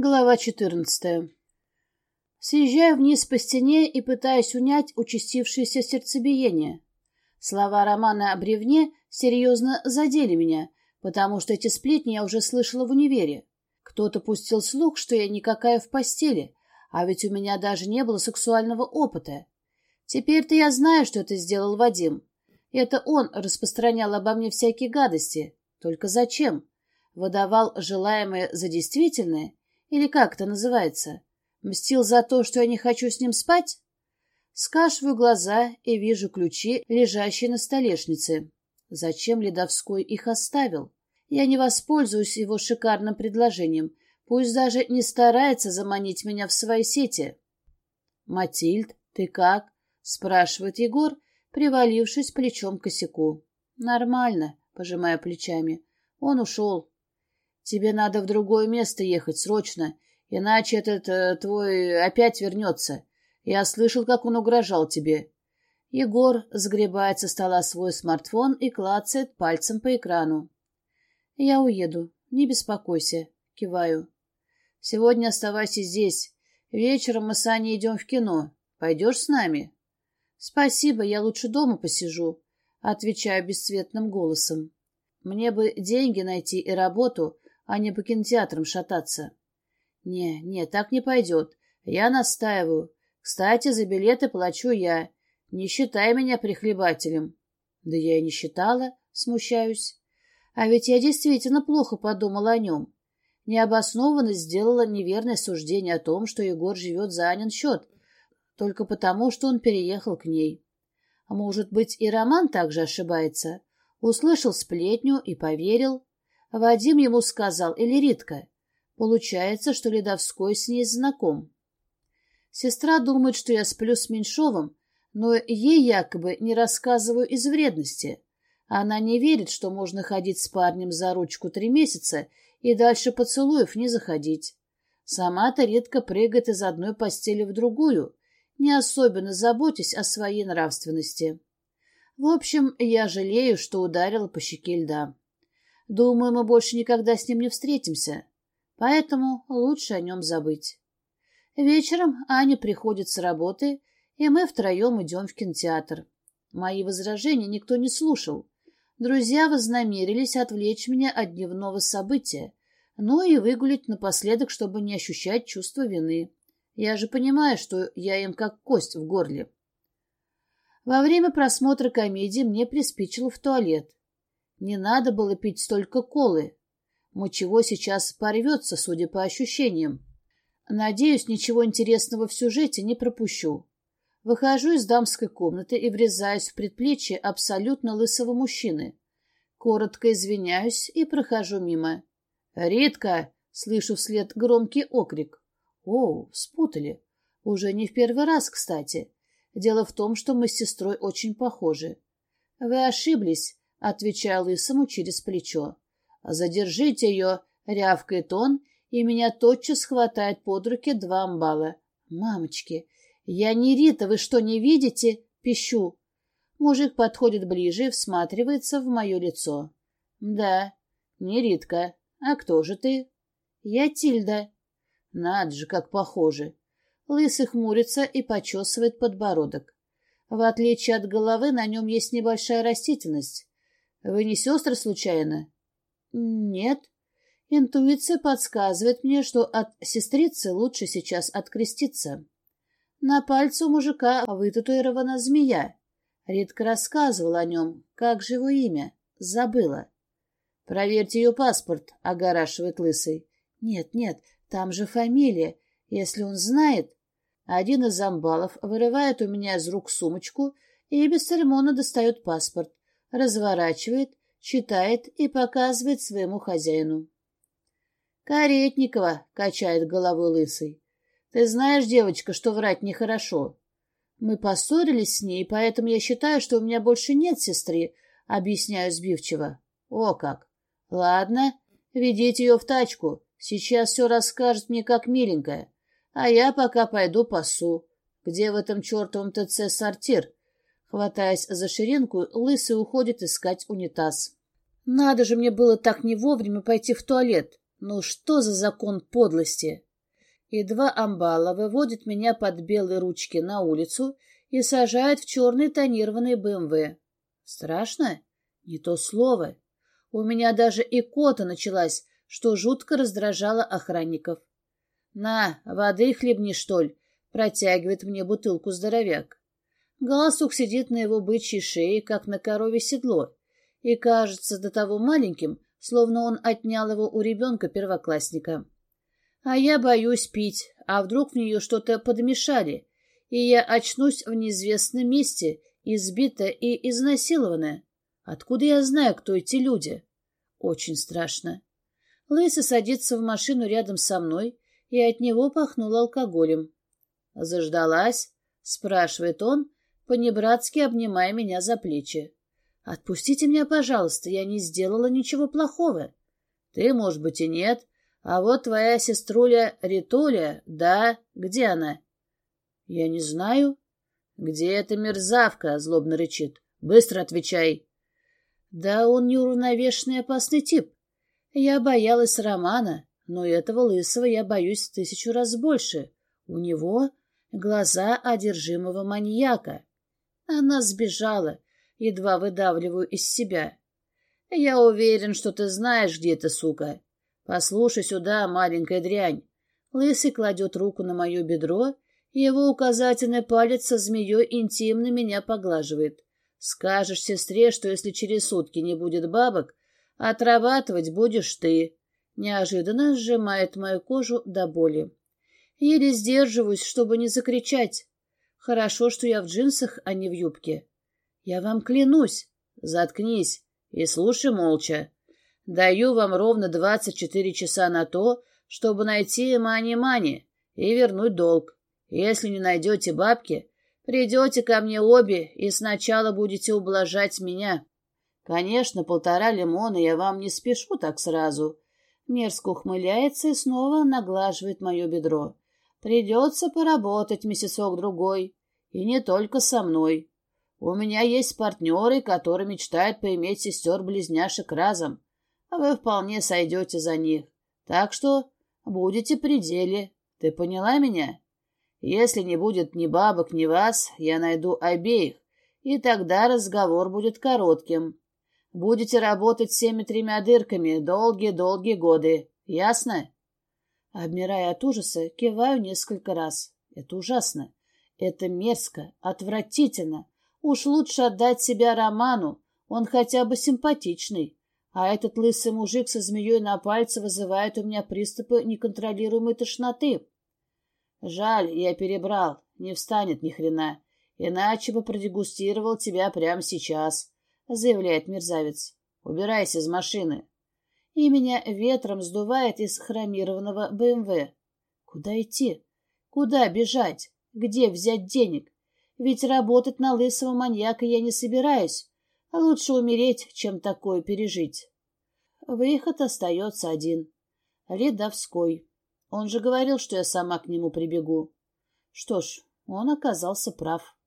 Глава 14. Съезжаю вниз по стене и пытаюсь унять участившееся сердцебиение. Слова романа о бревне серьезно задели меня, потому что эти сплетни я уже слышала в универе. Кто-то пустил слух, что я никакая в постели, а ведь у меня даже не было сексуального опыта. Теперь-то я знаю, что это сделал Вадим. Это он распространял обо мне всякие гадости. Только зачем? Выдавал желаемое за действительное или как это называется? Мстил за то, что я не хочу с ним спать? Скашиваю глаза и вижу ключи, лежащие на столешнице. Зачем Ледовской их оставил? Я не воспользуюсь его шикарным предложением. Пусть даже не старается заманить меня в свои сети. «Матильд, ты как?» — спрашивает Егор, привалившись плечом к косяку. «Нормально», — пожимая плечами. «Он ушел. Тебе надо в другое место ехать срочно, иначе этот э, твой опять вернется. Я слышал, как он угрожал тебе. Егор сгребает со стола свой смартфон и клацает пальцем по экрану. Я уеду, не беспокойся, киваю. Сегодня оставайся здесь. Вечером мы с Аней идем в кино. Пойдешь с нами? Спасибо, я лучше дома посижу, отвечаю бесцветным голосом. Мне бы деньги найти и работу, а не по кинотеатрам шататься. Не, не, так не пойдет. Я настаиваю. Кстати, за билеты плачу я. Не считай меня прихлебателем. Да я и не считала, смущаюсь. А ведь я действительно плохо подумала о нем. Необоснованно сделала неверное суждение о том, что Егор живет за Анин счет, только потому, что он переехал к ней. Может быть, и Роман также ошибается. Услышал сплетню и поверил. Вадим ему сказал, или Ритка. Получается, что Ледовской с ней знаком. Сестра думает, что я сплю с Меньшовым, но ей якобы не рассказываю из вредности. Она не верит, что можно ходить с парнем за ручку три месяца и дальше поцелуев не заходить. Сама-то редко прыгает из одной постели в другую, не особенно заботясь о своей нравственности. В общем, я жалею, что ударила по щеке льда. Думаю, мы больше никогда с ним не встретимся, поэтому лучше о нем забыть. Вечером Аня приходит с работы, и мы втроем идем в кинотеатр. Мои возражения никто не слушал. Друзья вознамерились отвлечь меня от дневного события, но и выгулить напоследок, чтобы не ощущать чувство вины. Я же понимаю, что я им как кость в горле. Во время просмотра комедии мне приспичило в туалет. Не надо было пить столько колы. Мочево сейчас порвется, судя по ощущениям. Надеюсь, ничего интересного в сюжете не пропущу. Выхожу из дамской комнаты и врезаюсь в предплечье абсолютно лысого мужчины. Коротко извиняюсь и прохожу мимо. «Ритка!» — слышу вслед громкий окрик. «О, спутали. Уже не в первый раз, кстати. Дело в том, что мы с сестрой очень похожи. Вы ошиблись. — отвечая лысому через плечо. «Задержите ее!» — рявкает он, и меня тотчас хватает под руки два амбала. «Мамочки! Я не Рита, вы что, не видите?» — пищу. Мужик подходит ближе и всматривается в мое лицо. «Да, не Ритка. А кто же ты?» «Я Тильда». «Надо же, как похоже!» Лысый хмурится и почесывает подбородок. В отличие от головы, на нем есть небольшая растительность. Вы не сестры, случайно? Нет. Интуиция подсказывает мне, что от сестрицы лучше сейчас откреститься. На пальце у мужика вытатуирована змея. Редко рассказывал о нем. Как же его имя? Забыла. Проверьте ее паспорт, огорашивает лысый. Нет, нет, там же фамилия. Если он знает... Один из амбалов вырывает у меня из рук сумочку и без церемонно достает паспорт разворачивает, читает и показывает своему хозяину. «Каретникова», — качает головой лысый. «Ты знаешь, девочка, что врать нехорошо. Мы поссорились с ней, поэтому я считаю, что у меня больше нет сестры», — объясняю сбивчиво. «О как! Ладно, ведите ее в тачку. Сейчас все расскажет мне как миленькая. А я пока пойду пасу. Где в этом чертовом ТЦ сортир? Хватаясь за ширинку, лысый уходит искать унитаз. Надо же мне было так не вовремя пойти в туалет. Ну что за закон подлости? и два амбала выводят меня под белые ручки на улицу и сажают в черный тонированный БМВ. Страшно? Не то слово. У меня даже икота началась, что жутко раздражало охранников. «На, воды хлебни, что ли?» — протягивает мне бутылку здоровяк. Галстук сидит на его бычьей шее, как на корове седло, и кажется до того маленьким, словно он отнял его у ребенка-первоклассника. А я боюсь пить, а вдруг в нее что-то подмешали, и я очнусь в неизвестном месте, избитая и изнасилованная. Откуда я знаю, кто эти люди? Очень страшно. Лысый садится в машину рядом со мной, и от него пахнуло алкоголем. «Заждалась?» — спрашивает он, понебратски обнимая меня за плечи. «Отпустите меня, пожалуйста, я не сделала ничего плохого». «Ты, может быть, и нет, а вот твоя сеструля Ритуля, да, где она?» «Я не знаю». «Где эта мерзавка?» — злобно рычит. «Быстро отвечай». «Да он неуравновешенный опасный тип. Я боялась Романа, но этого лысого я боюсь в тысячу раз больше. У него глаза одержимого маньяка. Она сбежала, едва выдавливаю из себя. Я уверен, что ты знаешь, где эта сука. Послушай сюда, маленькая дрянь. Лысый кладет руку на мое бедро, и его указательный палец со змеей интимно меня поглаживает. Скажешь сестре, что если через сутки не будет бабок, Отрабатывать будешь ты. Неожиданно сжимает мою кожу до боли. Еле сдерживаюсь, чтобы не закричать. Хорошо, что я в джинсах, а не в юбке. Я вам клянусь. Заткнись и слушай молча. Даю вам ровно двадцать четыре часа на то, чтобы найти мани-мани и вернуть долг. Если не найдете бабки, придете ко мне обе и сначала будете ублажать меня. Конечно, полтора лимона я вам не спешу так сразу. Мерзко ухмыляется и снова наглаживает мое бедро. Придется поработать месяцок-другой. И не только со мной. У меня есть партнеры, которые мечтают поиметь сестер-близняшек разом. А вы вполне сойдете за них. Так что будете при деле. Ты поняла меня? Если не будет ни бабок, ни вас, я найду обеих, и тогда разговор будет коротким. Будете работать всеми тремя дырками долгие-долгие годы. Ясно? Обмирая от ужаса, киваю несколько раз. Это ужасно. Это мерзко, отвратительно. Уж лучше отдать себя Роману. Он хотя бы симпатичный. А этот лысый мужик со змеей на пальце вызывает у меня приступы неконтролируемой тошноты. Жаль, я перебрал. Не встанет ни хрена. Иначе бы продегустировал тебя прямо сейчас. — заявляет мерзавец. «Убирайся из машины». И меня ветром сдувает из хромированного БМВ. Куда идти? Куда бежать? Где взять денег? Ведь работать на лысого маньяка я не собираюсь. Лучше умереть, чем такое пережить. Выход остается один. Рядовской. Он же говорил, что я сама к нему прибегу. Что ж, он оказался прав.